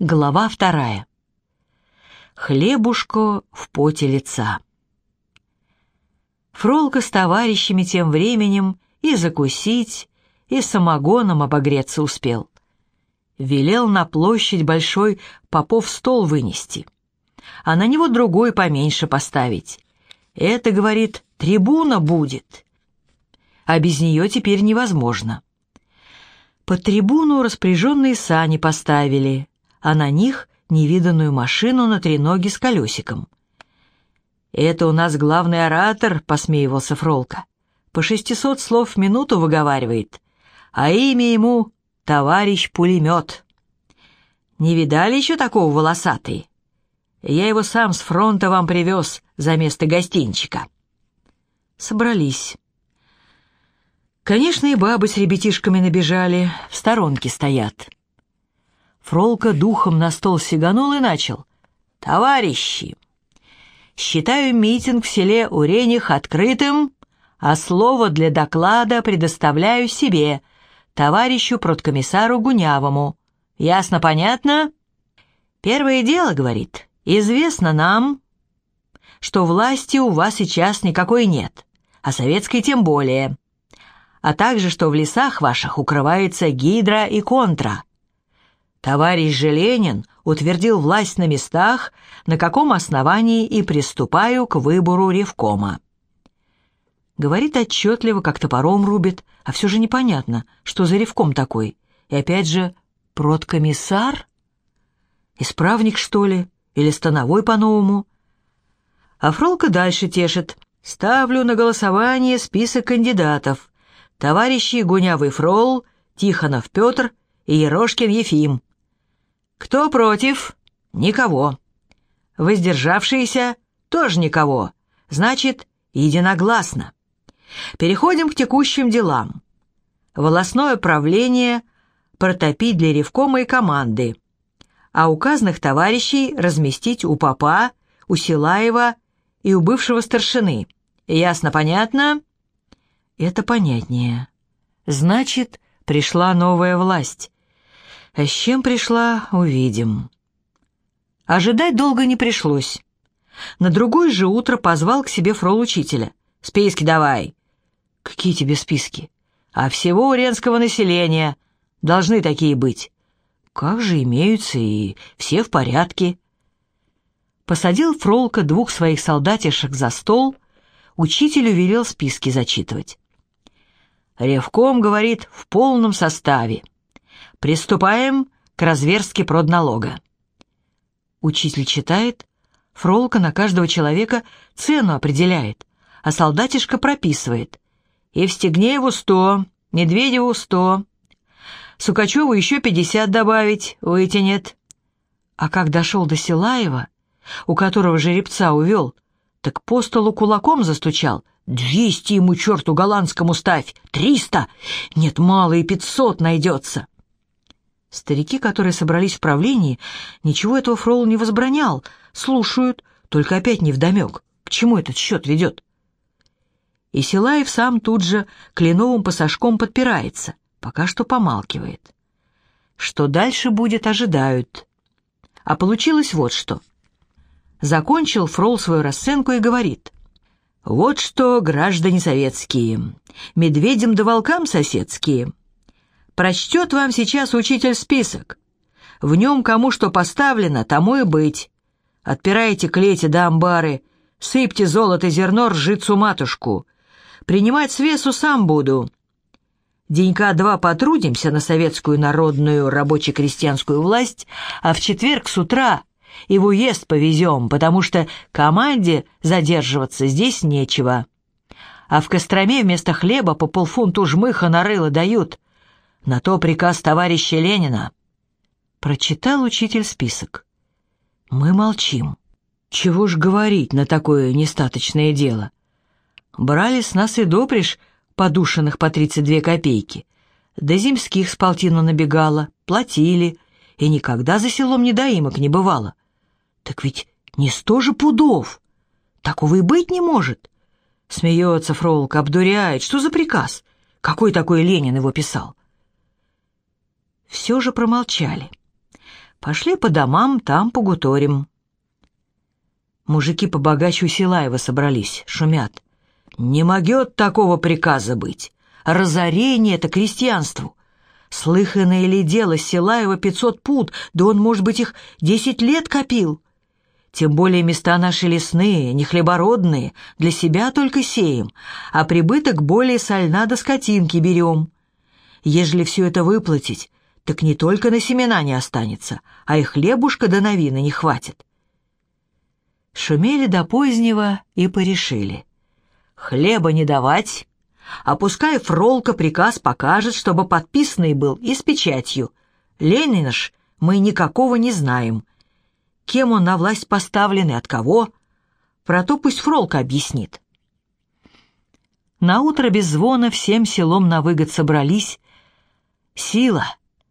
Глава вторая. Хлебушко в поте лица. Фролка с товарищами тем временем и закусить, и самогоном обогреться успел. Велел на площадь большой попов стол вынести, а на него другой поменьше поставить. Это, говорит, трибуна будет, а без нее теперь невозможно. Под трибуну распоряженные сани поставили, а на них невиданную машину на треноге с колесиком. «Это у нас главный оратор», — посмеивался Фролка. «По шестисот слов в минуту выговаривает, а имя ему — товарищ пулемет». «Не видали еще такого волосатый? Я его сам с фронта вам привез за место гостинчика». Собрались. Конечно, и бабы с ребятишками набежали, в сторонке стоят. Фролка духом на стол сиганул и начал. «Товарищи, считаю митинг в селе Урених открытым, а слово для доклада предоставляю себе, товарищу продкомиссару Гунявому. Ясно, понятно?» «Первое дело, — говорит, — известно нам, что власти у вас сейчас никакой нет, а советской тем более, а также, что в лесах ваших укрывается гидра и контра» Товарищ же Ленин утвердил власть на местах, на каком основании и приступаю к выбору ревкома. Говорит отчетливо, как топором рубит, а все же непонятно, что за ревком такой. И опять же, продкомиссар? Исправник, что ли? Или становой по-новому? А Фролка дальше тешит. Ставлю на голосование список кандидатов. Товарищи Гунявый Фрол, Тихонов Петр и Ерошкин Ефим. Кто против? Никого. Воздержавшиеся? Тоже никого. Значит, единогласно. Переходим к текущим делам. Волосное правление протопить для ревкома и команды, а указанных товарищей разместить у Попа, у Силаева и у бывшего старшины. Ясно, понятно? Это понятнее. Значит, пришла новая власть. А с чем пришла, увидим. Ожидать долго не пришлось. На другое же утро позвал к себе фрол учителя. «Списки давай». «Какие тебе списки?» «А всего уренского населения. Должны такие быть». «Как же имеются, и все в порядке». Посадил Фролка двух своих солдатишек за стол, учителю велел списки зачитывать. Ревком, говорит, в полном составе. Приступаем к разверстке продналога. Учитель читает, Фролка на каждого человека цену определяет, а солдатишка прописывает. Евстигнееву сто, Медведеву сто, Сукачеву еще пятьдесят добавить, вытянет. А как дошел до Силаева, у которого жеребца увел, так по столу кулаком застучал. «Двести ему, черту голландскому ставь! Триста! Нет, мало и пятьсот найдется!» Старики, которые собрались в правлении, ничего этого Фрол не возбранял, слушают, только опять невдомек, к чему этот счет ведет. И Силаев сам тут же кленовым пассажком подпирается, пока что помалкивает. Что дальше будет, ожидают. А получилось вот что. Закончил Фрол свою расценку и говорит. «Вот что, граждане советские, медведям да волкам соседские, Прочтет вам сейчас учитель список. В нем кому что поставлено, тому и быть. Отпирайте клети да амбары, сыпьте золото зерно ржицу матушку. Принимать с весу сам буду. Денька два потрудимся на советскую народную рабоче-крестьянскую власть, а в четверг с утра и в уезд повезем, потому что команде задерживаться здесь нечего. А в Костроме вместо хлеба по полфунту жмыха на рыло дают. На то приказ товарища Ленина. Прочитал учитель список. Мы молчим. Чего ж говорить на такое нестаточное дело? Брали с нас и допришь подушенных по 32 копейки. До земских с полтину набегало, платили, и никогда за селом недоимок не бывало. Так ведь не сто же пудов. Такого и быть не может. Смеется Фролка, обдуряет. Что за приказ? Какой такой Ленин его писал? Все же промолчали. Пошли по домам, там погуторим. Мужики побогаче у Силаева собрались, шумят. Не могет такого приказа быть. Разорение — это крестьянству. Слыханное ли дело, Силаева пятьсот пуд, да он, может быть, их десять лет копил. Тем более места наши лесные, не хлебородные, для себя только сеем, а прибыток более сольна до скотинки берем. Ежели все это выплатить, так не только на семена не останется, а и хлебушка до новины не хватит. Шумели до позднего и порешили. Хлеба не давать, а пускай Фролка приказ покажет, чтобы подписанный был и с печатью. Ленина ж мы никакого не знаем. Кем он на власть поставлен и от кого? Про то пусть Фролка объяснит. Наутро без звона всем селом на выгод собрались. Сила,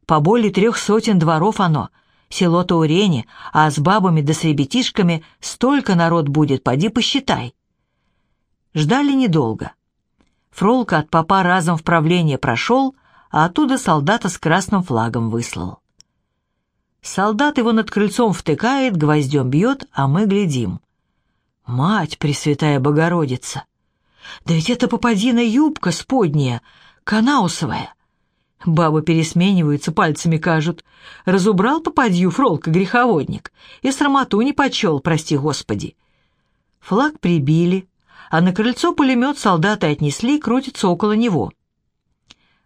по более трех сотен дворов оно, село-то Урени, а с бабами да с ребятишками столько народ будет, поди посчитай. Ждали недолго. Фролка от папа разом в правление прошел, а оттуда солдата с красным флагом выслал. Солдат его над крыльцом втыкает, гвоздем бьет, а мы глядим. Мать Пресвятая Богородица! Да ведь это попадина юбка сподняя, канаусовая. Бабы пересмениваются, пальцами кажут. Разубрал попадью фролка-греховодник и срамоту не почел, прости господи. Флаг прибили, а на крыльцо пулемет солдаты отнесли, крутится около него.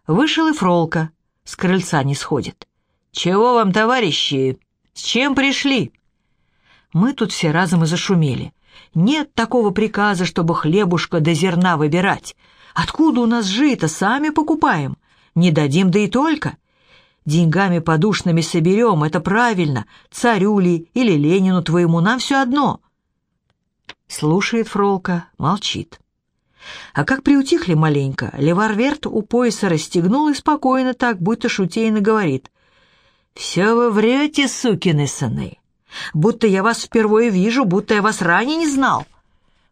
Вышел и Фролка, с крыльца не сходит. «Чего вам, товарищи? С чем пришли?» Мы тут все разом и зашумели. Нет такого приказа, чтобы хлебушка до зерна выбирать. Откуда у нас жито, сами покупаем. Не дадим, да и только. Деньгами подушными соберем, это правильно. Царю ли или Ленину твоему, нам все одно. Слушает Фролка, молчит. А как приутихли маленько, Леварверт у пояса расстегнул и спокойно так, будто шутейно говорит. «Все вы врете, сукины сыны. Будто я вас впервые вижу, будто я вас ранее не знал.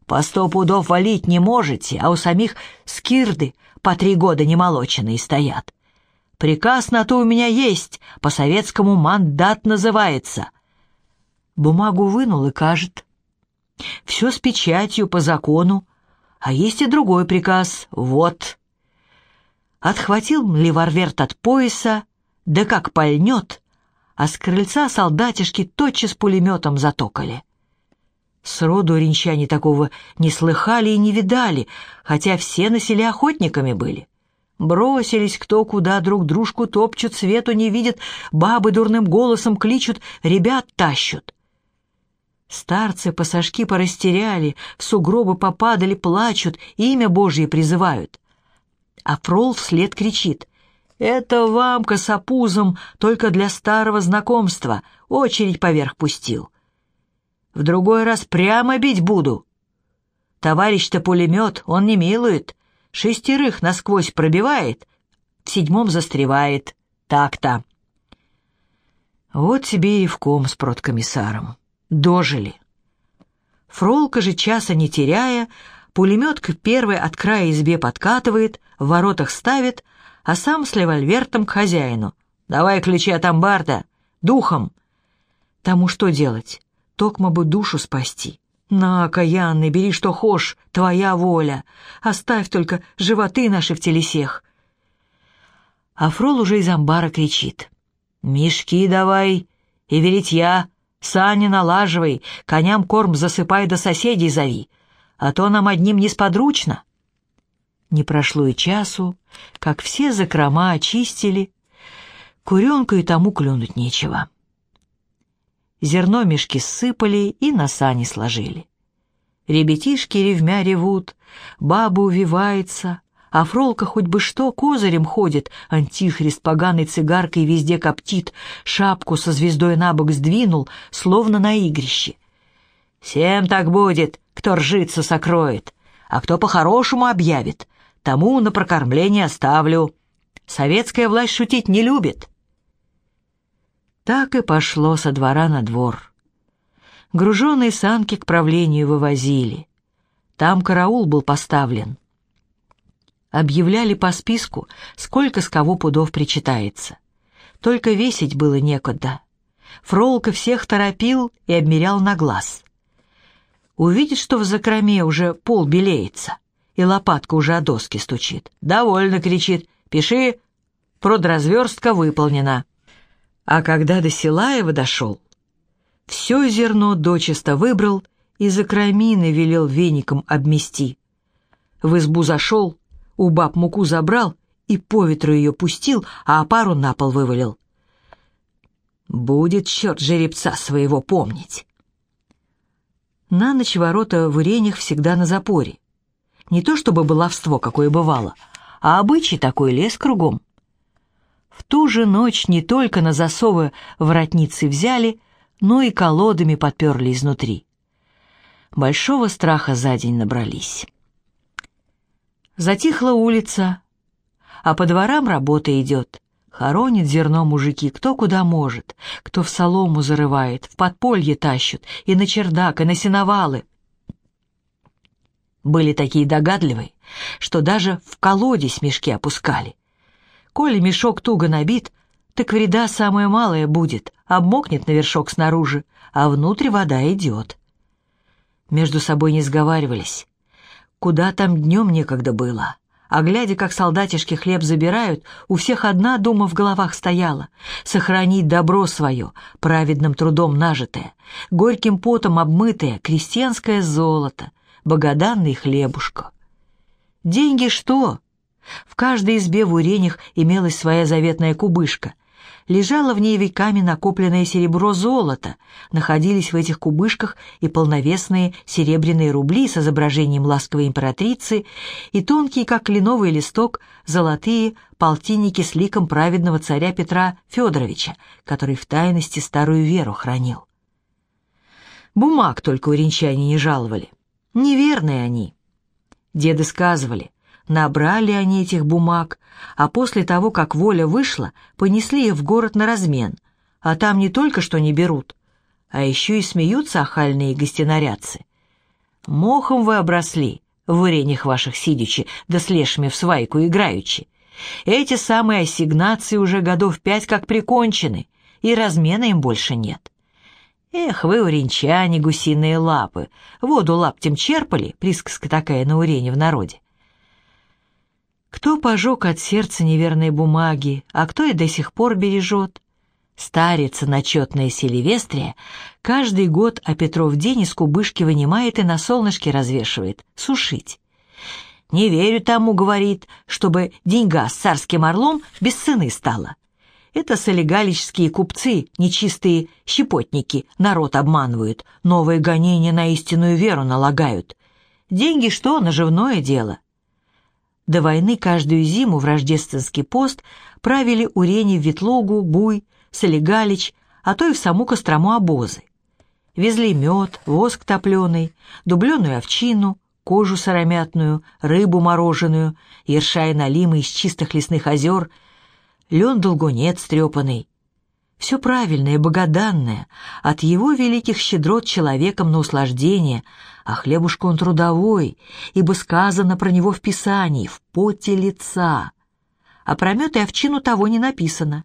По сто пудов валить не можете, а у самих скирды по три года немолоченные стоят. Приказ на то у меня есть, по-советскому мандат называется». Бумагу вынул и кажет — все с печатью по закону, а есть и другой приказ. Вот. Отхватил Леварверт от пояса, да как пальнет, а с крыльца солдатишки тотчас пулеметом затокали. Сроду ренчане такого не слыхали и не видали, хотя все на селе охотниками были. Бросились кто куда, друг дружку топчут, свету не видят, бабы дурным голосом кличут, ребят тащут. Старцы пасашки порастеряли, в сугробы попадали, плачут, имя Божье призывают. А Фрол вслед кричит. «Это вам, косопузом, только для старого знакомства, очередь поверх пустил. В другой раз прямо бить буду. Товарищ-то пулемет, он не милует, шестерых насквозь пробивает, в седьмом застревает. Так-то». Вот тебе и ревком с продкомиссаром. Дожили. Фролка же часа не теряя, пулемет к первой от края избе подкатывает, в воротах ставит, а сам с револьвертом к хозяину. «Давай ключи от амбарда! Духом!» Тому что делать? Токмо бы душу спасти. «На, окаянный, бери что хошь, твоя воля. Оставь только животы наши в телесех». А Фрол уже из амбара кричит. «Мешки давай и веретья, Сани налаживай, коням корм засыпай до соседей зови, а то нам одним несподручно. Не прошло и часу, как все закрома очистили, куренку и тому клюнуть нечего. Зерно мешки сыпали и на сани сложили. Ребятишки ревмя ревут, баба увивается, а Фролка хоть бы что козырем ходит, антихрист поганой цигаркой везде коптит, шапку со звездой на бок сдвинул, словно на игрище. Всем так будет, кто ржицу сокроет, а кто по-хорошему объявит, тому на прокормление оставлю. Советская власть шутить не любит. Так и пошло со двора на двор. Груженные санки к правлению вывозили. Там караул был поставлен объявляли по списку, сколько с кого пудов причитается. Только весить было некогда. Фролка всех торопил и обмерял на глаз. Увидит, что в закроме уже пол белеется, и лопатка уже о доски стучит. «Довольно!» — кричит. «Пиши, продразверстка выполнена». А когда до Силаева дошел, все зерно дочисто выбрал и за кромины велел веником обмести. В избу зашел, у баб муку забрал и по ветру ее пустил, а опару на пол вывалил. Будет черт жеребца своего помнить. На ночь ворота в Иренях всегда на запоре. Не то чтобы баловство какое бывало, а обычай такой лес кругом. В ту же ночь не только на засовы воротницы взяли, но и колодами подперли изнутри. Большого страха за день набрались. Затихла улица, а по дворам работа идет. Хоронит зерно мужики, кто куда может, кто в солому зарывает, в подполье тащут, и на чердак, и на сеновалы. Были такие догадливые, что даже в колодец мешки опускали. Коли мешок туго набит, так вреда самое малое будет, обмокнет на вершок снаружи, а внутрь вода идет. Между собой не сговаривались. Куда там днем некогда было а глядя, как солдатишки хлеб забирают, у всех одна дума в головах стояла — сохранить добро свое, праведным трудом нажитое, горьким потом обмытое крестьянское золото, богоданный хлебушка. Деньги что? В каждой избе в уренях имелась своя заветная кубышка, лежало в ней веками накопленное серебро золото, находились в этих кубышках и полновесные серебряные рубли с изображением ласковой императрицы и тонкие, как кленовый листок, золотые полтинники с ликом праведного царя Петра Федоровича, который в тайности старую веру хранил. Бумаг только у ренчане не жаловали. Неверные они. Деды сказывали, Набрали они этих бумаг, а после того, как воля вышла, понесли их в город на размен, а там не только что не берут, а еще и смеются охальные гостинарядцы. Мохом вы обросли, в вареньях ваших сидячи, да с в свайку играючи. Эти самые ассигнации уже годов пять как прикончены, и размена им больше нет. Эх, вы, уренчане, гусиные лапы, воду лаптем черпали, присказка такая на урене в народе. Кто пожег от сердца неверной бумаги, а кто и до сих пор бережет? Старица начетная Селивестрия каждый год о Петров день из кубышки вынимает и на солнышке развешивает, сушить. «Не верю тому, — говорит, — чтобы деньга с царским орлом без цены стала. Это солигалические купцы, нечистые щепотники, народ обманывают, новые гонения на истинную веру налагают. Деньги что, наживное дело?» До войны каждую зиму в рождественский пост правили Урени в Ветлугу, Буй, Солигалич, а то и в саму Кострому обозы. Везли мед, воск топленый, дубленую овчину, кожу сыромятную, рыбу мороженую, ершай налимы из чистых лесных озер, лен-долгунец трепанный. Все правильное, богоданное, от его великих щедрот человеком на услаждение, а хлебушка он трудовой, ибо сказано про него в Писании, в поте лица. А про мед и овчину того не написано.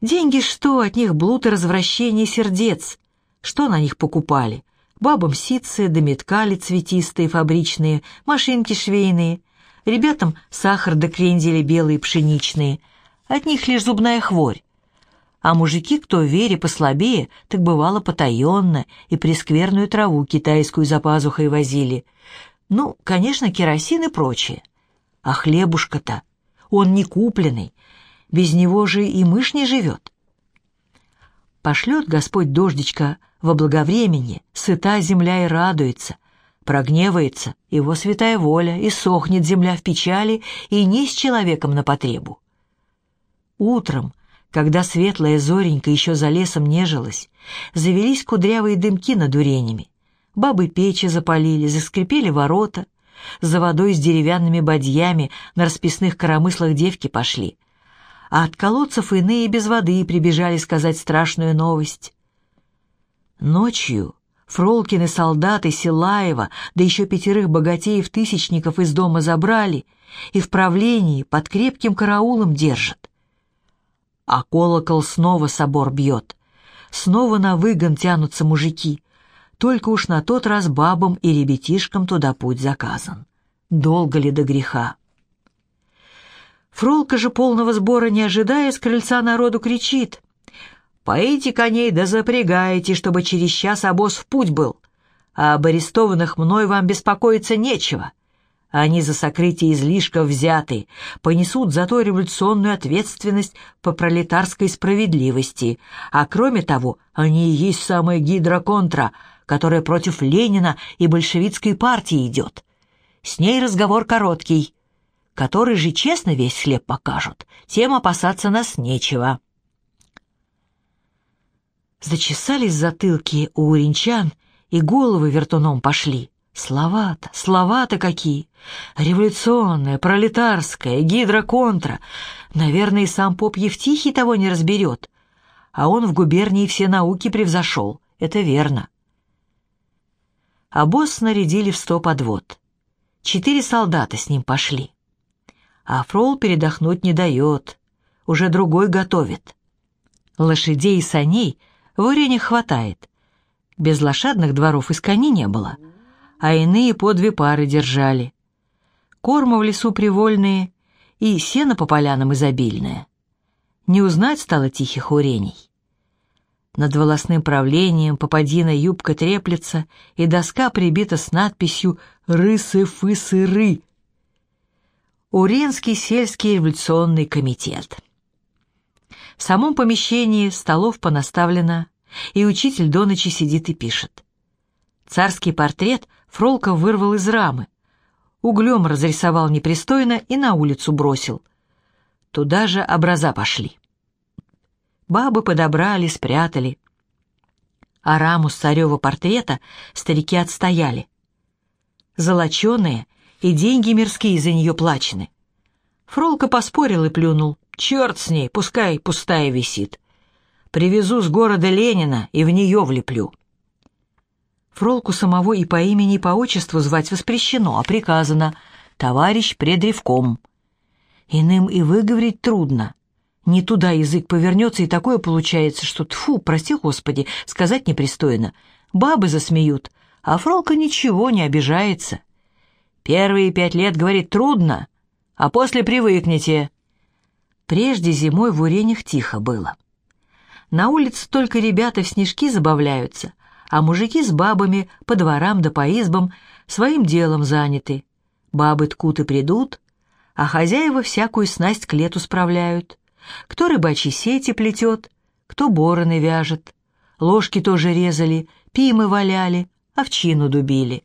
Деньги что, от них блуд и развращение сердец. Что на них покупали? Бабам ситцы, да меткали цветистые, фабричные, машинки швейные. Ребятам сахар да крендели белые пшеничные. От них лишь зубная хворь а мужики, кто в вере послабее, так бывало потаенно и прескверную траву китайскую за пазухой возили. Ну, конечно, керосин и прочее. А хлебушка-то, он не купленный, без него же и мышь не живет. Пошлет Господь дождичка во благовремени, сыта земля и радуется, прогневается его святая воля, и сохнет земля в печали, и не с человеком на потребу. Утром, когда светлая зоренька еще за лесом нежилась, завелись кудрявые дымки над уренями. Бабы печи запалили, заскрипели ворота. За водой с деревянными бадьями на расписных коромыслах девки пошли. А от колодцев иные без воды прибежали сказать страшную новость. Ночью Фролкины солдаты Силаева, да еще пятерых богатеев-тысячников из дома забрали и в правлении под крепким караулом держат а колокол снова собор бьет, снова на выгон тянутся мужики. Только уж на тот раз бабам и ребятишкам туда путь заказан. Долго ли до греха? Фролка же полного сбора не ожидая, с крыльца народу кричит. «Поите коней да запрягайте, чтобы через час обоз в путь был, а об арестованных мной вам беспокоиться нечего. Они за сокрытие излишков взяты, понесут зато революционную ответственность по пролетарской справедливости, а кроме того, они и есть самая гидроконтра, которая против Ленина и большевистской партии идет. С ней разговор короткий» который же честно весь хлеб покажут, тем опасаться нас нечего. Зачесались затылки у уренчан, и головы вертуном пошли. Слова-то, слова-то какие! Революционная, пролетарская, гидроконтра. Наверное, и сам поп Евтихий того не разберет. А он в губернии все науки превзошел, это верно. А босс снарядили в сто подвод. Четыре солдата с ним пошли а Фрол передохнуть не дает, уже другой готовит. Лошадей и саней в Урене хватает. Без лошадных дворов из кони не было, а иные по две пары держали. Корма в лесу привольные и сено по полянам изобильное. Не узнать стало тихих урений. Над волосным правлением попадина юбка треплется, и доска прибита с надписью «Рысы-фысы-ры», Уренский сельский революционный комитет. В самом помещении столов понаставлено, и учитель до ночи сидит и пишет. Царский портрет Фролков вырвал из рамы, углем разрисовал непристойно и на улицу бросил. Туда же образа пошли. Бабы подобрали, спрятали. А раму с царева портрета старики отстояли. Золоченые — и деньги мирские за нее плачены. Фролка поспорил и плюнул. Черт с ней, пускай пустая висит. Привезу с города Ленина и в нее влеплю. Фролку самого и по имени, и по отчеству звать воспрещено, а приказано «товарищ предревком». Иным и выговорить трудно. Не туда язык повернется, и такое получается, что, тфу, прости господи, сказать непристойно. Бабы засмеют, а Фролка ничего не обижается. Первые пять лет, говорит, трудно, а после привыкнете. Прежде зимой в Уренях тихо было. На улице только ребята в снежки забавляются, а мужики с бабами по дворам да по избам своим делом заняты. Бабы ткут и придут, а хозяева всякую снасть к лету справляют. Кто рыбачьи сети плетет, кто бороны вяжет. Ложки тоже резали, пимы валяли, овчину дубили.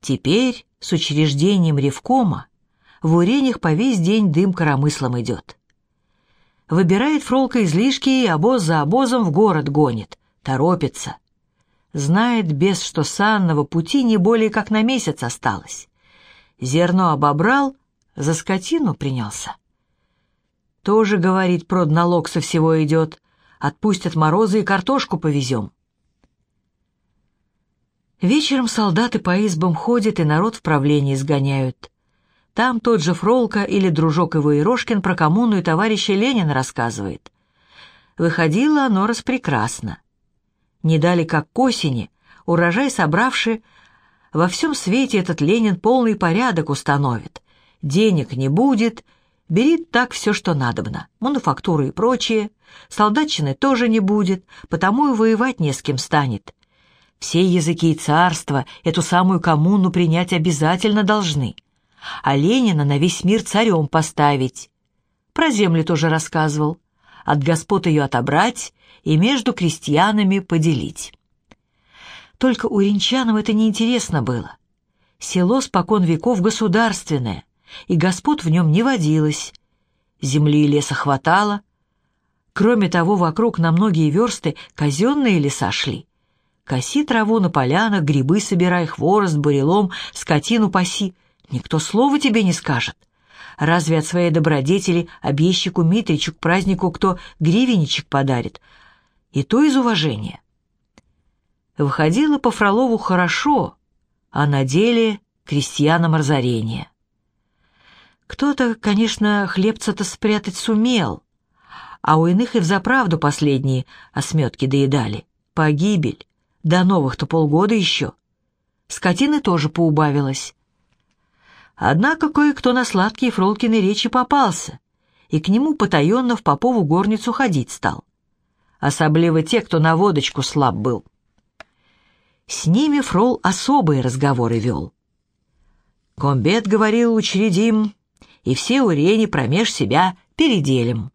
Теперь с учреждением Ревкома в Уренях по весь день дым коромыслом идет. Выбирает Фролка излишки и обоз за обозом в город гонит, торопится. Знает без, что санного пути не более как на месяц осталось. Зерно обобрал, за скотину принялся. Тоже, говорит, продналог со всего идет, отпустят морозы и картошку повезем. Вечером солдаты по избам ходят и народ в правлении сгоняют. Там тот же Фролка или дружок его Ирошкин про коммуну и товарища Ленина рассказывает. Выходило оно распрекрасно. Не дали как к осени, урожай собравши, во всем свете этот Ленин полный порядок установит. Денег не будет, бери так все, что надобно, мануфактуры и прочее. Солдатчины тоже не будет, потому и воевать не с кем станет. Все языки и царства эту самую коммуну принять обязательно должны, а Ленина на весь мир царем поставить. Про землю тоже рассказывал. От господ ее отобрать и между крестьянами поделить. Только уренчанам это неинтересно было. Село спокон веков государственное, и господ в нем не водилось. Земли и леса хватало. Кроме того, вокруг на многие версты казенные леса шли — Коси траву на полянах, грибы собирай, хворост, бурелом, скотину паси. Никто слова тебе не скажет. Разве от своей добродетели объездчику Митричу к празднику кто гривенничек подарит? И то из уважения. Выходило по Фролову хорошо, а на деле крестьянам разорение. Кто-то, конечно, хлебца-то спрятать сумел, а у иных и взаправду последние осметки доедали. Погибель. До новых-то полгода еще. Скотины тоже поубавилось. Однако кое-кто на сладкие Фролкины речи попался, и к нему потаенно в Попову горницу ходить стал. Особливо те, кто на водочку слаб был. С ними Фрол особые разговоры вел. Комбет говорил учредим, и все урени промеж себя переделим.